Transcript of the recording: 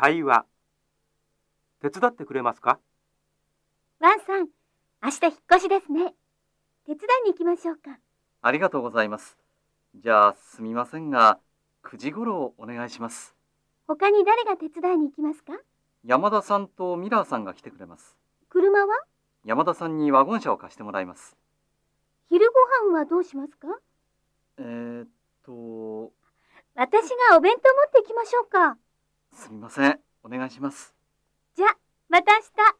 会話手伝ってくれますか？ワンさん、明日引っ越しですね。手伝いに行きましょうか。ありがとうございます。じゃあ、すみませんが、9時頃お願いします。他に誰が手伝いに行きますか？山田さんとミラーさんが来てくれます。車は？山田さんにワゴン車を貸してもらいます。昼ご飯はどうしますか？えー、っと、私がお弁当持って行きましょうか。すみません。お願いします。じゃまた明日。